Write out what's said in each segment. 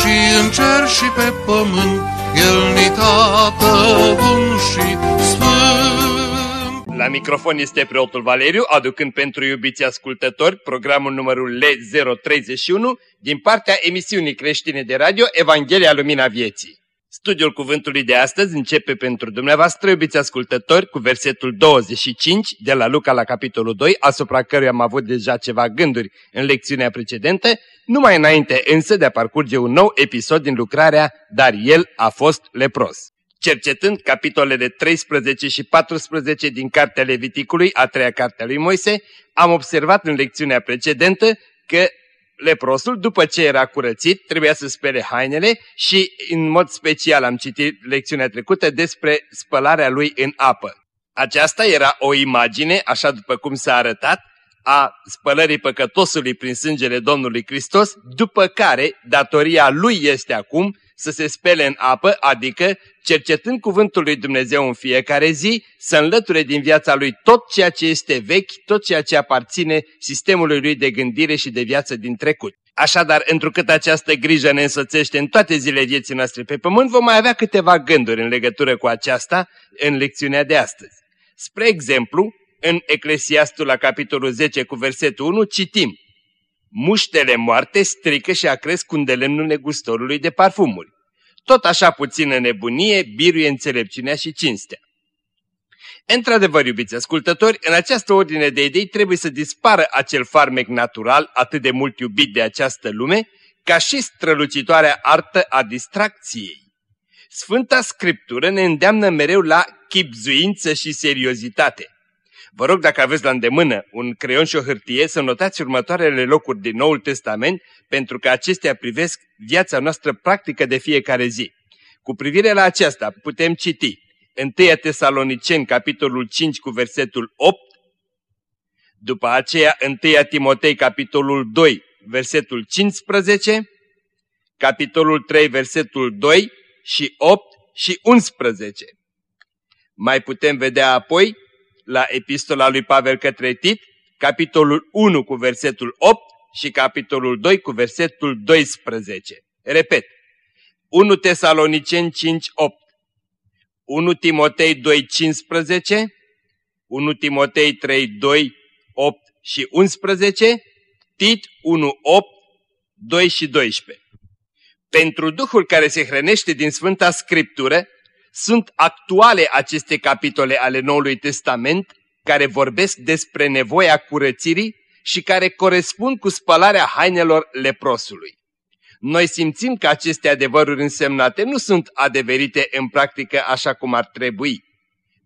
și în cer și pe pământ, El ni tată bun și sfânt. La microfon este preotul Valeriu, aducând pentru iubiții ascultători programul numărul L031 din partea emisiunii creștine de radio Evanghelia Lumina Vieții. Studiul cuvântului de astăzi începe pentru dumneavoastră, iubiți ascultători, cu versetul 25 de la Luca la capitolul 2, asupra căruia am avut deja ceva gânduri în lecțiunea precedentă, numai înainte însă de a parcurge un nou episod din lucrarea Dar el a fost lepros. Cercetând capitolele 13 și 14 din Cartea Leviticului, a treia carte a lui Moise, am observat în lecțiunea precedentă că leprosul, după ce era curățit, trebuia să spele hainele și, în mod special, am citit lecțiunea trecută despre spălarea lui în apă. Aceasta era o imagine, așa după cum s-a arătat, a spălării păcătosului prin sângele Domnului Hristos, după care datoria lui este acum să se spele în apă, adică cercetând cuvântul lui Dumnezeu în fiecare zi, să înlăture din viața lui tot ceea ce este vechi, tot ceea ce aparține sistemului lui de gândire și de viață din trecut. Așadar, întrucât această grijă ne însățește în toate zilele vieții noastre pe pământ, vom mai avea câteva gânduri în legătură cu aceasta în lecțiunea de astăzi. Spre exemplu, în Eclesiastul la capitolul 10 cu versetul 1 citim Muștele moarte strică și acresc cu lemnul negustorului de parfumuri. Tot așa puțină nebunie biruie înțelepciunea și cinstea. Într-adevăr, iubiți ascultători, în această ordine de idei trebuie să dispară acel farmec natural atât de mult iubit de această lume, ca și strălucitoarea artă a distracției. Sfânta Scriptură ne îndeamnă mereu la chipzuință și seriozitate. Vă rog dacă aveți la îndemână un creion și o hârtie să notați următoarele locuri din Noul Testament pentru că acestea privesc viața noastră practică de fiecare zi. Cu privire la aceasta putem citi 1 Tesaloniceni, capitolul 5 cu versetul 8, după aceea 1 Timotei, capitolul 2, versetul 15, capitolul 3, versetul 2 și 8 și 11. Mai putem vedea apoi la epistola lui Pavel către Tit, capitolul 1 cu versetul 8 și capitolul 2 cu versetul 12. Repet, 1 Tesaloniceni 5, 8, 1 Timotei 2, 15, 1 Timotei 3, 2, 8 și 11, Tit 1, 8, 2 și 12. Pentru Duhul care se hrănește din Sfânta Scriptură, sunt actuale aceste capitole ale Noului Testament care vorbesc despre nevoia curățirii și care corespund cu spălarea hainelor leprosului. Noi simțim că aceste adevăruri însemnate nu sunt adeverite în practică așa cum ar trebui.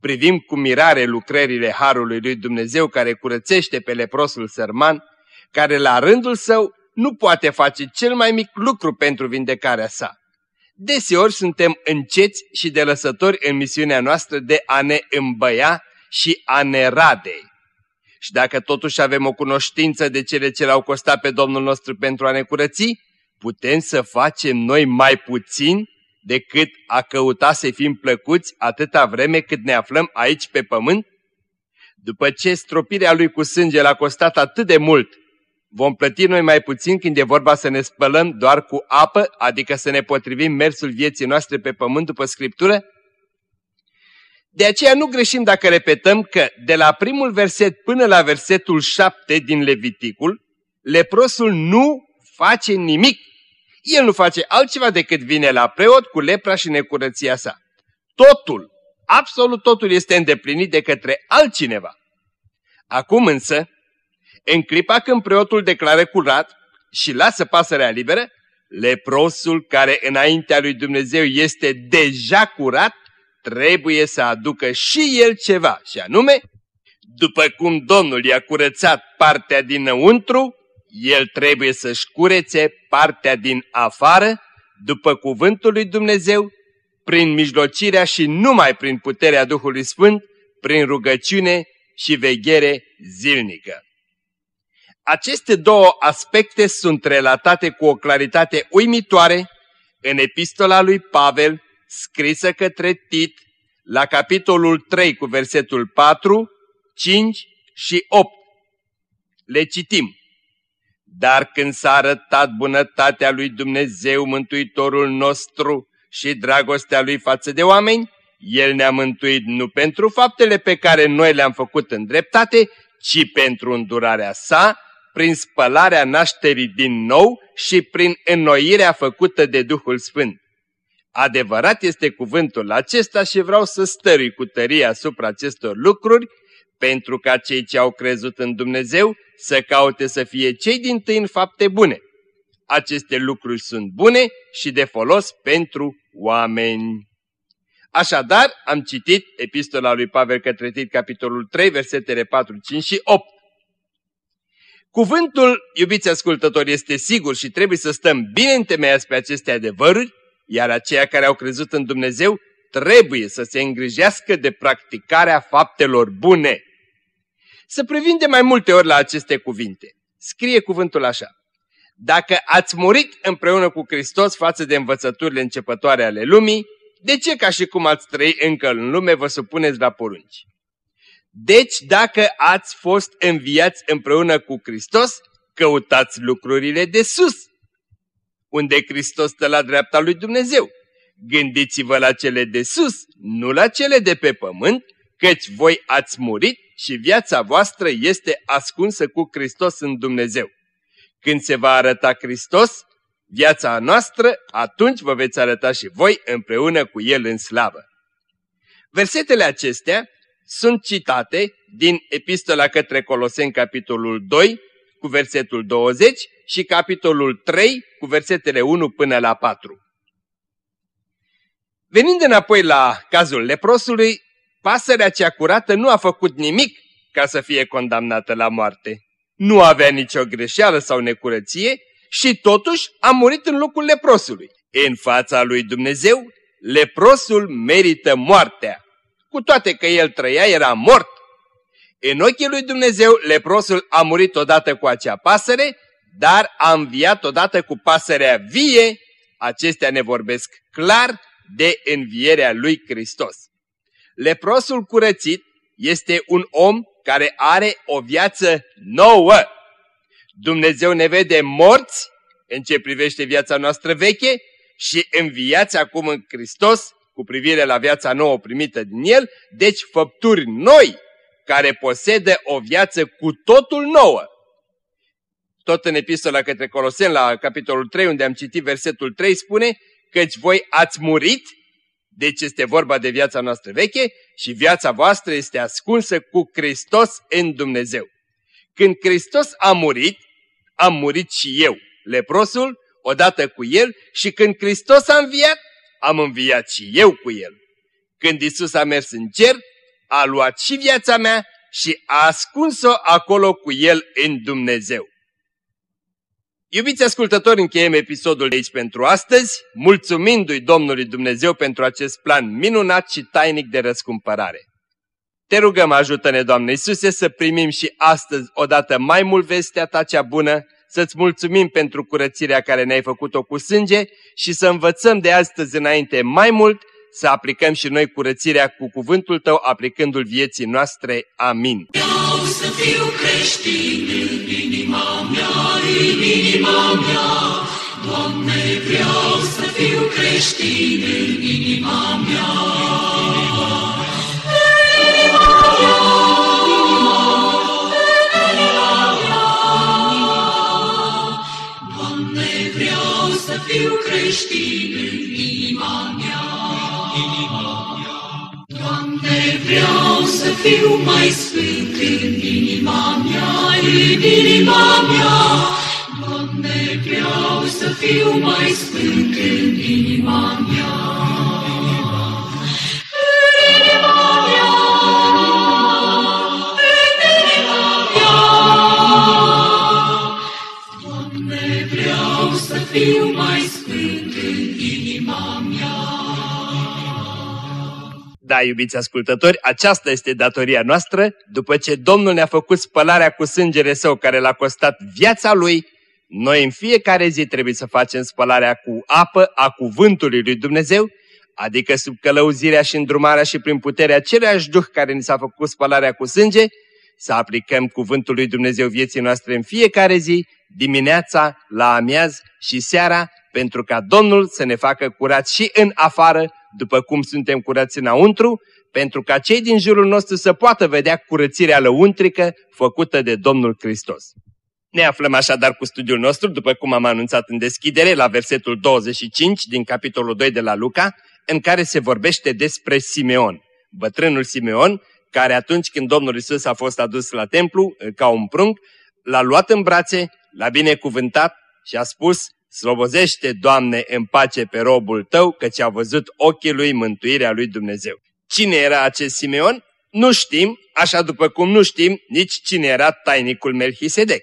Privim cu mirare lucrările Harului lui Dumnezeu care curățește pe leprosul sărman, care la rândul său nu poate face cel mai mic lucru pentru vindecarea sa. Deseori suntem înceți și de lăsători în misiunea noastră de a ne îmbăia și a ne rade. Și dacă totuși avem o cunoștință de cele ce l-au costat pe Domnul nostru pentru a ne curăți, putem să facem noi mai puțin decât a căuta să fim plăcuți atâta vreme cât ne aflăm aici pe pământ? După ce stropirea lui cu sânge l-a costat atât de mult Vom plăti noi mai puțin când e vorba să ne spălăm doar cu apă, adică să ne potrivim mersul vieții noastre pe pământ după Scriptură? De aceea nu greșim dacă repetăm că de la primul verset până la versetul 7 din Leviticul, leprosul nu face nimic. El nu face altceva decât vine la preot cu lepra și necurăția sa. Totul, absolut totul este îndeplinit de către altcineva. Acum însă, în clipa când preotul declară curat și lasă pasărea liberă, leprosul care înaintea lui Dumnezeu este deja curat, trebuie să aducă și el ceva, și anume, după cum Domnul i-a curățat partea dinăuntru, el trebuie să-și curețe partea din afară, după cuvântul lui Dumnezeu, prin mijlocirea și numai prin puterea Duhului Sfânt, prin rugăciune și veghere zilnică. Aceste două aspecte sunt relatate cu o claritate uimitoare în epistola lui Pavel, scrisă către Tit, la capitolul 3 cu versetul 4, 5 și 8. Le citim. Dar când s-a arătat bunătatea lui Dumnezeu Mântuitorul nostru și dragostea lui față de oameni, El ne-a mântuit nu pentru faptele pe care noi le-am făcut în dreptate, ci pentru îndurarea sa, prin spălarea nașterii din nou și prin înnoirea făcută de Duhul Sfânt. Adevărat este cuvântul acesta și vreau să stărui cu tărie asupra acestor lucruri, pentru ca cei ce au crezut în Dumnezeu să caute să fie cei din tâi în fapte bune. Aceste lucruri sunt bune și de folos pentru oameni. Așadar, am citit epistola lui Pavel către Tit, capitolul 3, versetele 4, 5 și 8. Cuvântul, iubiți ascultători, este sigur și trebuie să stăm bine întemeiați pe aceste adevăruri, iar aceia care au crezut în Dumnezeu trebuie să se îngrijească de practicarea faptelor bune. Să privim de mai multe ori la aceste cuvinte. Scrie cuvântul așa. Dacă ați murit împreună cu Hristos față de învățăturile începătoare ale lumii, de ce ca și cum ați trăi încă în lume vă supuneți la porunci? Deci dacă ați fost înviați împreună cu Hristos, căutați lucrurile de sus, unde Hristos stă la dreapta lui Dumnezeu. Gândiți-vă la cele de sus, nu la cele de pe pământ, căci voi ați murit și viața voastră este ascunsă cu Hristos în Dumnezeu. Când se va arăta Hristos, viața noastră, atunci vă veți arăta și voi împreună cu El în slavă. Versetele acestea sunt citate din Epistola către Coloseni, capitolul 2, cu versetul 20 și capitolul 3, cu versetele 1 până la 4. Venind înapoi la cazul leprosului, pasărea cea curată nu a făcut nimic ca să fie condamnată la moarte. Nu avea nicio greșeală sau necurăție și totuși a murit în locul leprosului. În fața lui Dumnezeu, leprosul merită moartea. Cu toate că el trăia, era mort. În ochii lui Dumnezeu, leprosul a murit odată cu acea pasăre, dar a înviat odată cu pasărea vie. Acestea ne vorbesc clar de învierea lui Hristos. Leprosul curățit este un om care are o viață nouă. Dumnezeu ne vede morți în ce privește viața noastră veche și înviați acum în Hristos cu privire la viața nouă primită din El, deci făpturi noi care posedă o viață cu totul nouă. Tot în epistola către Coloseni, la capitolul 3, unde am citit versetul 3, spune căci voi ați murit, deci este vorba de viața noastră veche și viața voastră este ascunsă cu Hristos în Dumnezeu. Când Hristos a murit, am murit și eu, leprosul, odată cu el și când Hristos a înviat, am înviat și eu cu el. Când Isus a mers în cer, a luat și viața mea și a ascuns-o acolo cu el în Dumnezeu. Iubiți ascultători, încheiem episodul de aici pentru astăzi, mulțumindu-i Domnului Dumnezeu pentru acest plan minunat și tainic de răscumpărare. Te rugăm, ajută-ne, Doamne Iisuse, să primim și astăzi odată mai mult vestea Ta cea bună, să-ți mulțumim pentru curățirea care ne-ai făcut-o cu sânge și să învățăm de astăzi înainte mai mult să aplicăm și noi curățirea cu cuvântul Tău, aplicându-l vieții noastre. Amin. Vreau să fiu creștin în inima mea, în inima mea. Doamne, vreau să fiu creștin în inima mea. Fiu creștin în inima mea. Doamne, vreau să fiu mai sfânt în inima mea, în inima mea. Doamne, vreau să fiu mai sfânt în inima mea. Da, iubiți ascultători, aceasta este datoria noastră, după ce Domnul ne-a făcut spălarea cu sângele său care l-a costat viața lui, noi în fiecare zi trebuie să facem spălarea cu apă a cuvântului lui Dumnezeu, adică sub călăuzirea și îndrumarea și prin puterea aceleași Duh care ni s-a făcut spălarea cu sânge, să aplicăm cuvântul lui Dumnezeu vieții noastre în fiecare zi, dimineața, la amiaz și seara, pentru ca Domnul să ne facă curați și în afară, după cum suntem curați înăuntru, pentru ca cei din jurul nostru să poată vedea curățirea lăuntrică făcută de Domnul Hristos. Ne aflăm așadar cu studiul nostru, după cum am anunțat în deschidere, la versetul 25 din capitolul 2 de la Luca, în care se vorbește despre Simeon. Bătrânul Simeon, care atunci când Domnul Isus a fost adus la templu, ca un prunc, l-a luat în brațe, l-a binecuvântat și a spus, Slobozește, Doamne, în pace pe robul tău, căci a văzut ochii lui mântuirea lui Dumnezeu. Cine era acest Simeon? Nu știm, așa după cum nu știm nici cine era tainicul Melchisedec.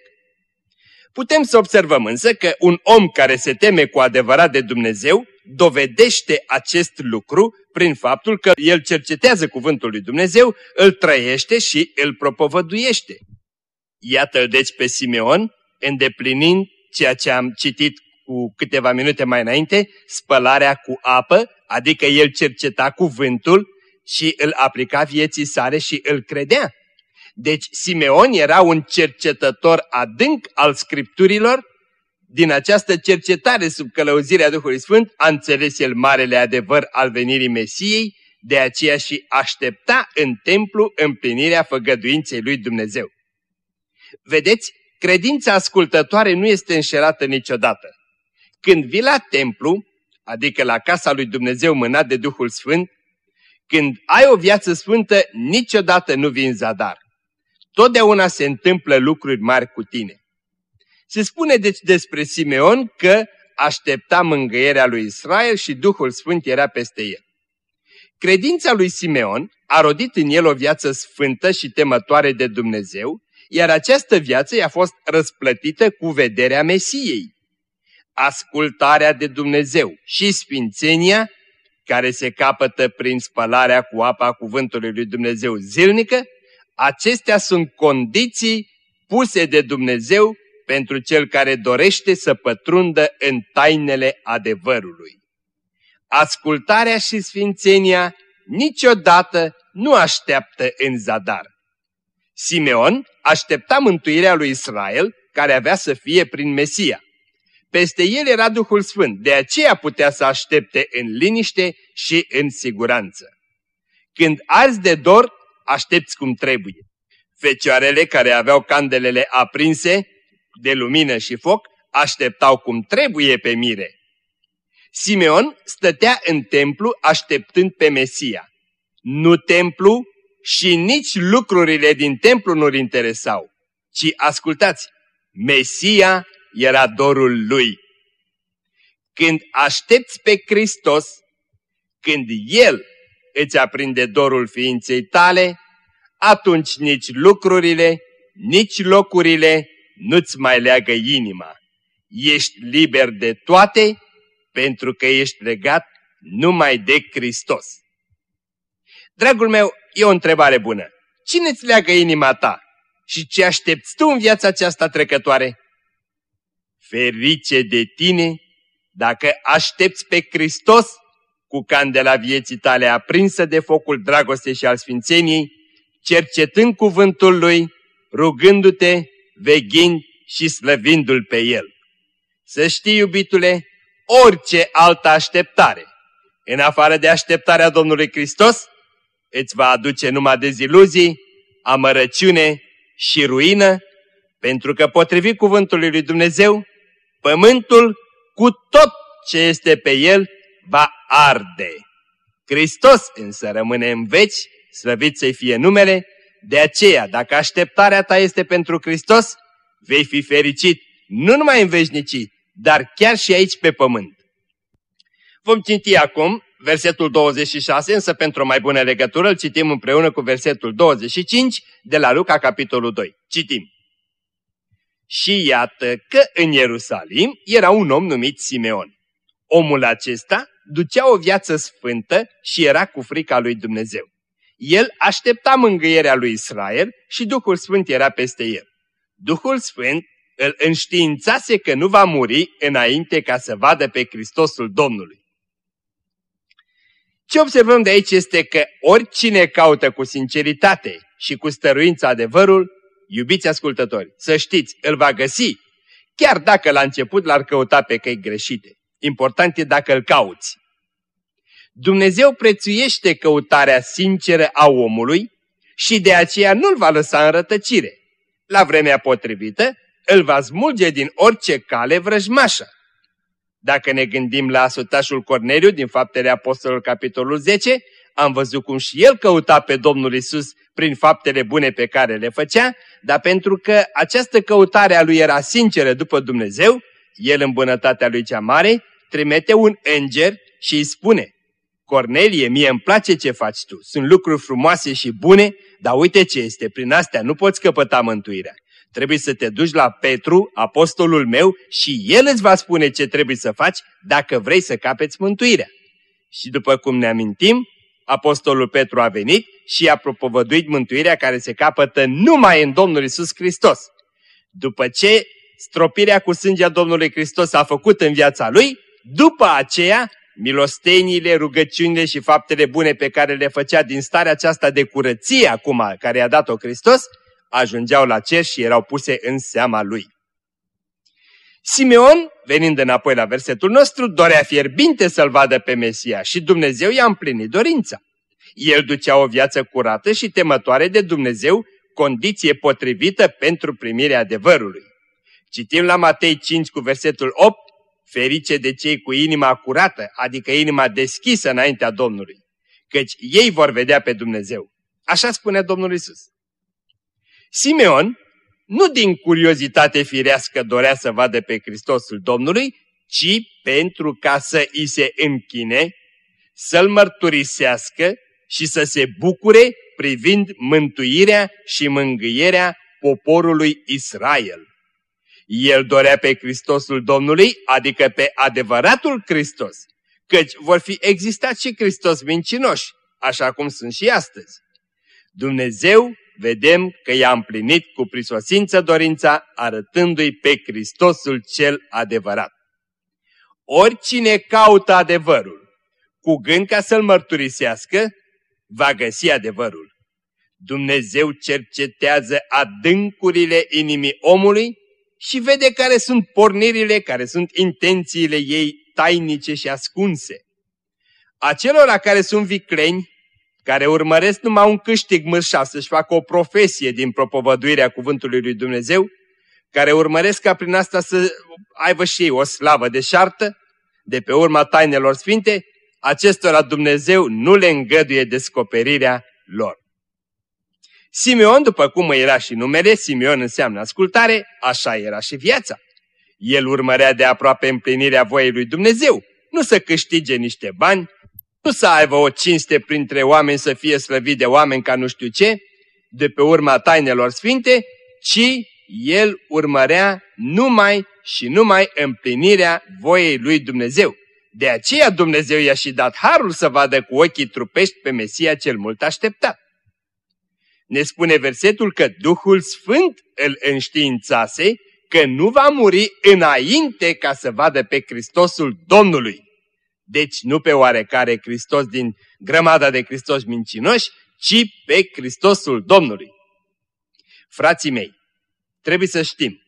Putem să observăm însă că un om care se teme cu adevărat de Dumnezeu dovedește acest lucru prin faptul că el cercetează cuvântul lui Dumnezeu, îl trăiește și îl propovăduiește. Iată-l deci pe Simeon îndeplinind ceea ce am citit cu câteva minute mai înainte, spălarea cu apă, adică el cerceta cuvântul și îl aplica vieții sale și îl credea. Deci Simeon era un cercetător adânc al Scripturilor, din această cercetare sub călăuzirea Duhului Sfânt a înțeles el marele adevăr al venirii Mesiei, de aceea și aștepta în templu împlinirea făgăduinței lui Dumnezeu. Vedeți, credința ascultătoare nu este înșelată niciodată. Când vii la templu, adică la casa lui Dumnezeu mânat de Duhul Sfânt, când ai o viață sfântă, niciodată nu vii în zadar. Totdeauna se întâmplă lucruri mari cu tine. Se spune deci despre Simeon că aștepta mângâierea lui Israel și Duhul Sfânt era peste el. Credința lui Simeon a rodit în el o viață sfântă și temătoare de Dumnezeu, iar această viață i-a fost răsplătită cu vederea Mesiei. Ascultarea de Dumnezeu și sfințenia, care se capătă prin spălarea cu apa cuvântului lui Dumnezeu zilnică, acestea sunt condiții puse de Dumnezeu pentru cel care dorește să pătrundă în tainele adevărului. Ascultarea și sfințenia niciodată nu așteaptă în zadar. Simeon aștepta mântuirea lui Israel, care avea să fie prin Mesia. Peste el era Duhul Sfânt, de aceea putea să aștepte în liniște și în siguranță. Când arzi de dor, aștepți cum trebuie. Fecioarele care aveau candelele aprinse de lumină și foc așteptau cum trebuie pe mire. Simeon stătea în templu așteptând pe Mesia. Nu templu și nici lucrurile din templu nu-l interesau, ci ascultați, Mesia era dorul lui. Când aștepți pe Hristos, când El îți aprinde dorul ființei tale, atunci nici lucrurile, nici locurile nu-ți mai leagă inima. Ești liber de toate pentru că ești legat numai de Hristos. Dragul meu, e o întrebare bună. Cine îți leagă inima ta? Și ce aștepți tu în viața aceasta trecătoare? Ferice de tine dacă aștepți pe Hristos cu candela vieții tale aprinsă de focul dragostei și al sfințeniei, cercetând cuvântul Lui, rugându-te, veghind și slăvindu-L pe El. Să știi, iubitule, orice altă așteptare, în afară de așteptarea Domnului Hristos, îți va aduce numai deziluzii, amărăciune și ruină, pentru că potrivit cuvântului lui Dumnezeu, pământul cu tot ce este pe el va arde. Hristos însă rămâne în veci, slăvit să-i fie numele, de aceea, dacă așteptarea ta este pentru Hristos, vei fi fericit nu numai în veșnicii, dar chiar și aici pe pământ. Vom citi acum versetul 26, însă pentru o mai bună legătură îl citim împreună cu versetul 25 de la Luca, capitolul 2. Citim. Și iată că în Ierusalim era un om numit Simeon. Omul acesta ducea o viață sfântă și era cu frica lui Dumnezeu. El aștepta mângâierea lui Israel și Duhul Sfânt era peste el. Duhul Sfânt îl înștiințase că nu va muri înainte ca să vadă pe Hristosul Domnului. Ce observăm de aici este că oricine caută cu sinceritate și cu stăruință adevărul, iubiți ascultători, să știți, îl va găsi, chiar dacă la început l-ar căuta pe căi greșite. Important e dacă îl cauți. Dumnezeu prețuiește căutarea sinceră a omului și de aceea nu-l va lăsa în rătăcire. La vremea potrivită, îl va smulge din orice cale vrăjmașă. Dacă ne gândim la sutașul Corneliu din Faptele Apostolului capitolul 10, am văzut cum și el căuta pe Domnul Isus prin faptele bune pe care le făcea, dar pentru că această căutare a lui era sinceră după Dumnezeu, el în bunătatea lui cea mare trimite un înger și îi spune, Cornelie, mie îmi place ce faci tu, sunt lucruri frumoase și bune, dar uite ce este, prin astea nu poți căpăta mântuirea. Trebuie să te duci la Petru, apostolul meu, și el îți va spune ce trebuie să faci dacă vrei să capeți mântuirea. Și după cum ne amintim, apostolul Petru a venit și a propovăduit mântuirea care se capătă numai în Domnul Isus Hristos. După ce stropirea cu sângea Domnului Hristos a făcut în viața lui, după aceea milosteniile, rugăciunile și faptele bune pe care le făcea din starea aceasta de curăție acum, care i-a dat-o Hristos, ajungeau la cer și erau puse în seama lui. Simeon, venind înapoi la versetul nostru, dorea fierbinte să-l vadă pe Mesia și Dumnezeu i-a împlinit dorința. El ducea o viață curată și temătoare de Dumnezeu, condiție potrivită pentru primirea adevărului. Citim la Matei 5 cu versetul 8, ferice de cei cu inima curată, adică inima deschisă înaintea Domnului, căci ei vor vedea pe Dumnezeu. Așa spunea Domnul Isus. Simeon, nu din curiozitate firească dorea să vadă pe Hristosul Domnului, ci pentru ca să îi se închine, să-l mărturisească și să se bucure privind mântuirea și mângâierea poporului Israel. El dorea pe Hristosul Domnului, adică pe adevăratul Hristos, căci vor fi existat și Hristos mincinoși, așa cum sunt și astăzi. Dumnezeu vedem că i-a împlinit cu prisosință dorința, arătându-i pe Hristosul cel adevărat. Oricine caută adevărul, cu gând ca să-l mărturisească, va găsi adevărul. Dumnezeu cercetează adâncurile inimii omului și vede care sunt pornirile, care sunt intențiile ei tainice și ascunse. Acelora care sunt vicleni, care urmăresc numai un câștig mărșav să-și facă o profesie din propovăduirea cuvântului lui Dumnezeu, care urmăresc ca prin asta să aibă și ei o slavă deșartă, de pe urma tainelor sfinte, acestora Dumnezeu nu le îngăduie descoperirea lor. Simeon, după cum era și numele, Simeon înseamnă ascultare, așa era și viața. El urmărea de aproape împlinirea voiei lui Dumnezeu, nu să câștige niște bani, nu să aibă o cinste printre oameni să fie slăvit de oameni ca nu știu ce, de pe urma tainelor sfinte, ci el urmărea numai și numai împlinirea voiei lui Dumnezeu. De aceea Dumnezeu i-a și dat harul să vadă cu ochii trupești pe Mesia cel mult așteptat. Ne spune versetul că Duhul Sfânt îl înștiințase că nu va muri înainte ca să vadă pe Hristosul Domnului. Deci nu pe oarecare Hristos din grămada de Hristos mincinoși, ci pe Hristosul Domnului. Frații mei, trebuie să știm,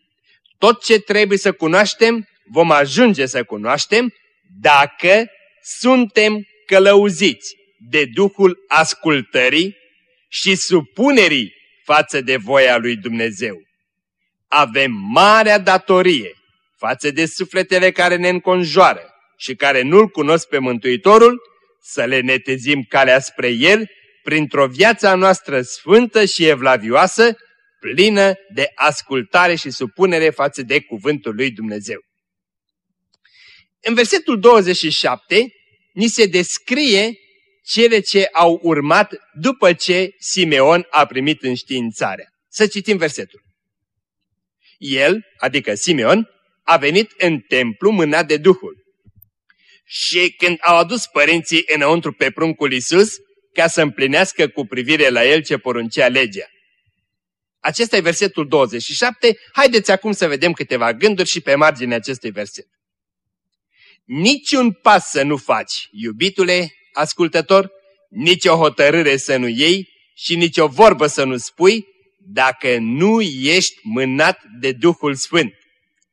tot ce trebuie să cunoaștem, vom ajunge să cunoaștem dacă suntem călăuziți de Duhul ascultării și supunerii față de voia lui Dumnezeu. Avem marea datorie față de sufletele care ne înconjoară și care nu-L cunosc pe Mântuitorul, să le netezim calea spre El printr-o viața noastră sfântă și evlavioasă, plină de ascultare și supunere față de cuvântul lui Dumnezeu. În versetul 27 ni se descrie cele ce au urmat după ce Simeon a primit înștiințarea. Să citim versetul. El, adică Simeon, a venit în templu mânat de Duhul Și când au adus părinții înăuntru pe pruncul Isus, ca să împlinească cu privire la el ce poruncea legea. Acesta e versetul 27. Haideți acum să vedem câteva gânduri și pe marginea acestui verset. Niciun pas să nu faci, iubitule ascultător, nici o hotărâre să nu iei și nici o vorbă să nu spui, dacă nu ești mânat de Duhul Sfânt.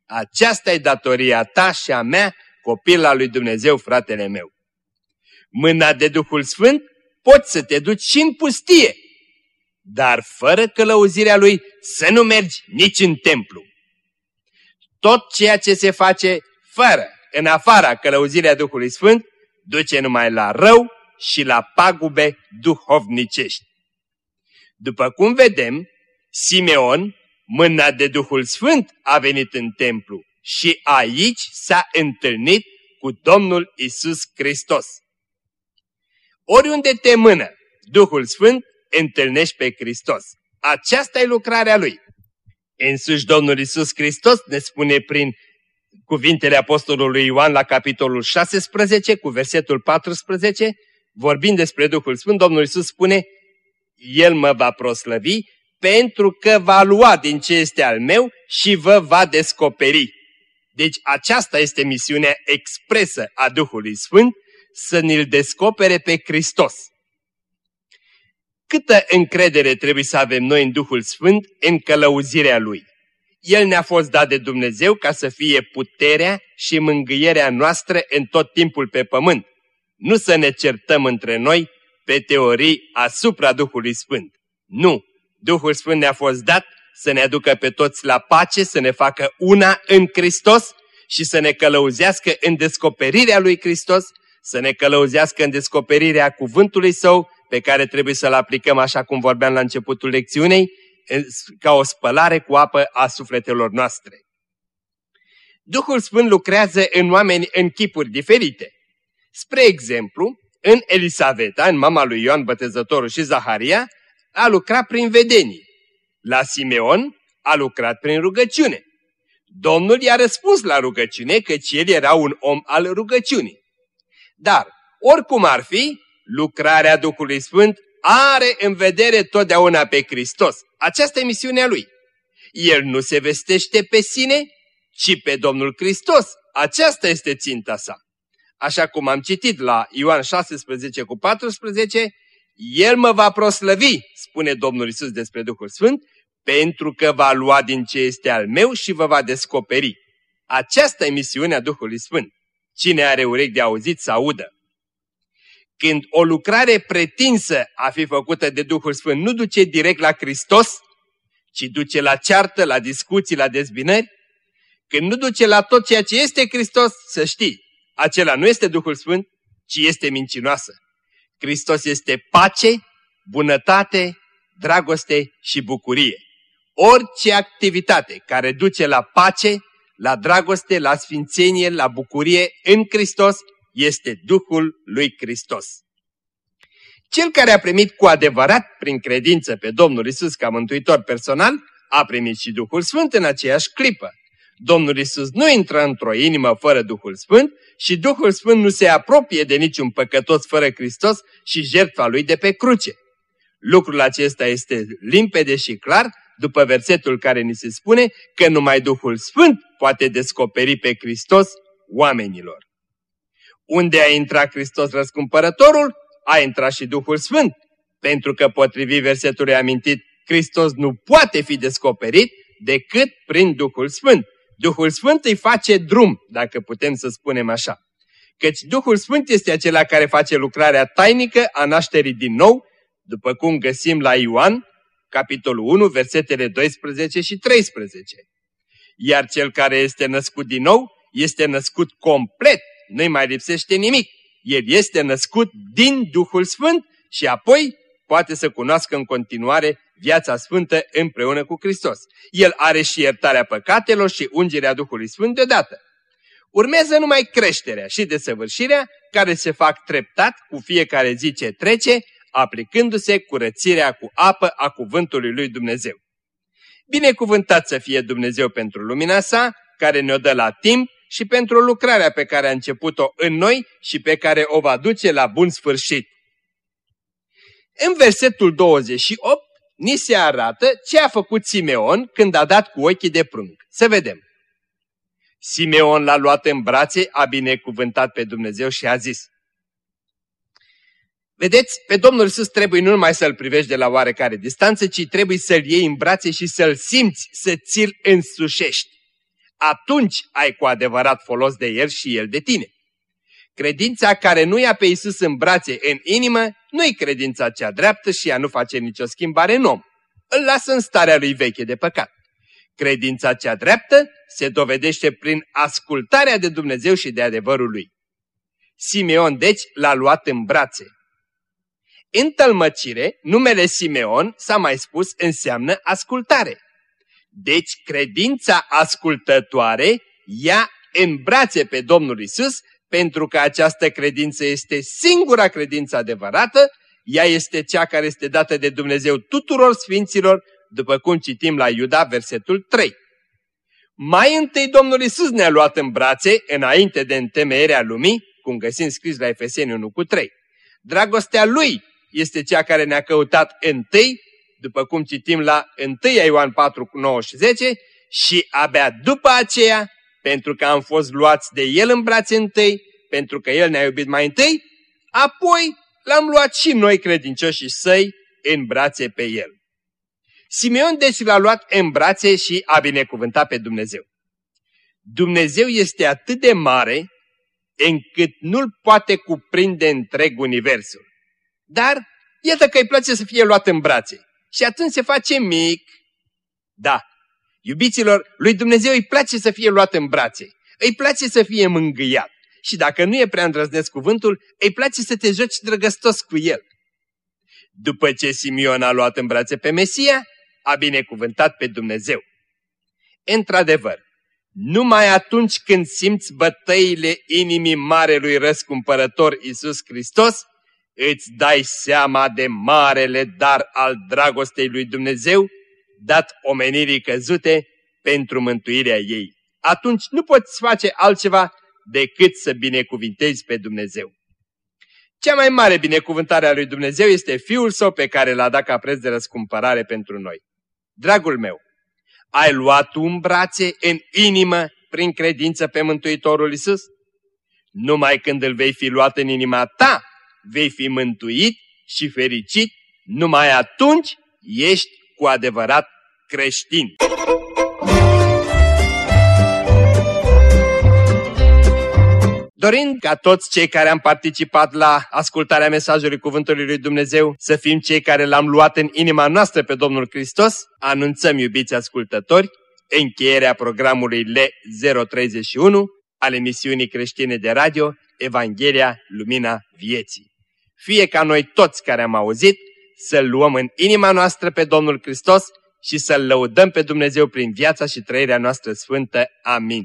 Aceasta e datoria ta și a mea, copil al lui Dumnezeu, fratele meu. Mânat de Duhul Sfânt, poți să te duci și în pustie, dar fără călăuzirea lui să nu mergi nici în templu. Tot ceea ce se face fără, în afara călăuzirea Duhului Sfânt, duce numai la rău și la pagube duhovnicești. După cum vedem, Simeon, mânat de Duhul Sfânt, a venit în templu și aici s-a întâlnit cu Domnul Isus Hristos. Oriunde te mână Duhul Sfânt, întâlnești pe Hristos. Aceasta e lucrarea Lui. Însuși Domnul Isus Hristos ne spune prin cuvintele Apostolului Ioan la capitolul 16 cu versetul 14, vorbind despre Duhul Sfânt, Domnul Isus spune, El mă va proslăvi pentru că va lua din ce este al meu și vă va descoperi. Deci aceasta este misiunea expresă a Duhului Sfânt, să ne-L descopere pe Hristos. Câtă încredere trebuie să avem noi în Duhul Sfânt în călăuzirea Lui? El ne-a fost dat de Dumnezeu ca să fie puterea și mângâierea noastră în tot timpul pe pământ. Nu să ne certăm între noi pe teorii asupra Duhului Sfânt. Nu! Duhul Sfânt ne-a fost dat să ne aducă pe toți la pace, să ne facă una în Hristos și să ne călăuzească în descoperirea lui Hristos, să ne călăuzească în descoperirea cuvântului Său, pe care trebuie să-l aplicăm așa cum vorbeam la începutul lecțiunii, ca o spălare cu apă a sufletelor noastre. Duhul Sfânt lucrează în oameni în chipuri diferite. Spre exemplu, în Elisaveta, în mama lui Ioan Bătezătorul și Zaharia, a lucrat prin vedenii. La Simeon a lucrat prin rugăciune. Domnul i-a răspuns la rugăciune căci el era un om al rugăciunii. Dar, oricum ar fi, lucrarea Duhului Sfânt are în vedere totdeauna pe Hristos. Aceasta e misiunea lui. El nu se vestește pe sine, ci pe Domnul Hristos. Aceasta este ținta sa. Așa cum am citit la Ioan 16 cu 14, El mă va proslăvi, spune Domnul Isus despre Duhul Sfânt, pentru că va lua din ce este al meu și vă va descoperi. Aceasta e misiunea Duhului Sfânt. Cine are urechi de auzit să audă. Când o lucrare pretinsă a fi făcută de Duhul Sfânt nu duce direct la Hristos, ci duce la ceartă, la discuții, la dezbinări, când nu duce la tot ceea ce este Hristos, să știi, acela nu este Duhul Sfânt, ci este mincinoasă. Hristos este pace, bunătate, dragoste și bucurie. Orice activitate care duce la pace, la dragoste, la sfințenie, la bucurie în Hristos este Duhul lui Hristos. Cel care a primit cu adevărat prin credință pe Domnul Isus ca mântuitor personal, a primit și Duhul Sfânt în aceeași clipă. Domnul Isus nu intră într-o inimă fără Duhul Sfânt și Duhul Sfânt nu se apropie de niciun păcătos fără Hristos și jertfa lui de pe cruce. Lucrul acesta este limpede și clar după versetul care ni se spune că numai Duhul Sfânt poate descoperi pe Hristos oamenilor. Unde a intrat Hristos răscumpărătorul, a intrat și Duhul Sfânt, pentru că potrivit versetului amintit, Hristos nu poate fi descoperit decât prin Duhul Sfânt. Duhul Sfânt îi face drum, dacă putem să spunem așa. Căci Duhul Sfânt este acela care face lucrarea tainică a nașterii din nou, după cum găsim la Ioan, capitolul 1, versetele 12 și 13. Iar cel care este născut din nou, este născut complet nu-i mai lipsește nimic. El este născut din Duhul Sfânt și apoi poate să cunoască în continuare viața sfântă împreună cu Hristos. El are și iertarea păcatelor și ungerea Duhului Sfânt deodată. Urmează numai creșterea și desăvârșirea care se fac treptat cu fiecare zi ce trece, aplicându-se curățirea cu apă a cuvântului lui Dumnezeu. Binecuvântat să fie Dumnezeu pentru lumina sa, care ne-o dă la timp și pentru lucrarea pe care a început-o în noi și pe care o va duce la bun sfârșit. În versetul 28 ni se arată ce a făcut Simeon când a dat cu ochii de prunc. Să vedem. Simeon l-a luat în brațe, a binecuvântat pe Dumnezeu și a zis. Vedeți, pe Domnul Iisus trebuie nu numai să-L privești de la oarecare distanță, ci trebuie să-L iei în brațe și să-L simți, să ți-L însușești. Atunci ai cu adevărat folos de El și El de tine. Credința care nu ia pe Iisus în brațe, în inimă, nu-i credința cea dreaptă și ea nu face nicio schimbare în om. Îl lasă în starea lui veche de păcat. Credința cea dreaptă se dovedește prin ascultarea de Dumnezeu și de adevărul lui. Simeon, deci, l-a luat în brațe. În tălmăcire, numele Simeon, s-a mai spus, înseamnă ascultare. Deci, credința ascultătoare ia în brațe pe Domnul Isus, pentru că această credință este singura credință adevărată, ea este cea care este dată de Dumnezeu tuturor sfinților, după cum citim la Iuda, versetul 3. Mai întâi Domnul Isus ne-a luat în brațe, înainte de întemeierea lumii, cum găsim scris la Efeseni 1 cu 3. Dragostea Lui este cea care ne-a căutat întâi, după cum citim la 1 Ioan 4 cu 9 și 10, și abia după aceea, pentru că am fost luați de El în brațe întâi, pentru că El ne-a iubit mai întâi, apoi l-am luat și noi credincioșii săi în brațe pe El. Simeon deci l-a luat în brațe și a binecuvântat pe Dumnezeu. Dumnezeu este atât de mare încât nu-l poate cuprinde întreg universul. Dar iată că îi place să fie luat în brațe și atunci se face mic. Da, iubiților, lui Dumnezeu îi place să fie luat în brațe, îi place să fie mângâiat și dacă nu e prea îndrăznesc cuvântul, îi place să te joci drăgăstos cu el. După ce Simeon a luat în brațe pe Mesia, a binecuvântat pe Dumnezeu. Într-adevăr, numai atunci când simți bătăile inimii Marelui Răscumpărător Iisus Hristos, îți dai seama de marele dar al dragostei lui Dumnezeu, dat omenirii căzute pentru mântuirea ei. Atunci nu poți face altceva decât să binecuvintezi pe Dumnezeu. Cea mai mare binecuvântare a lui Dumnezeu este Fiul Său pe care l-a dat ca preț de răscumpărare pentru noi. Dragul meu, ai luat tu în brațe, în inimă, prin credință pe Mântuitorul Isus? Numai când îl vei fi luat în inima ta, vei fi mântuit și fericit, numai atunci ești cu adevărat creștin. Dorind ca toți cei care am participat la ascultarea mesajului Cuvântului Lui Dumnezeu să fim cei care l-am luat în inima noastră pe Domnul Hristos, anunțăm, iubiți ascultători, încheierea programului L031 al emisiunii creștine de radio Evanghelia Lumina Vieții. Fie ca noi toți care am auzit să-L luăm în inima noastră pe Domnul Hristos și să-L lăudăm pe Dumnezeu prin viața și trăirea noastră sfântă. Amin.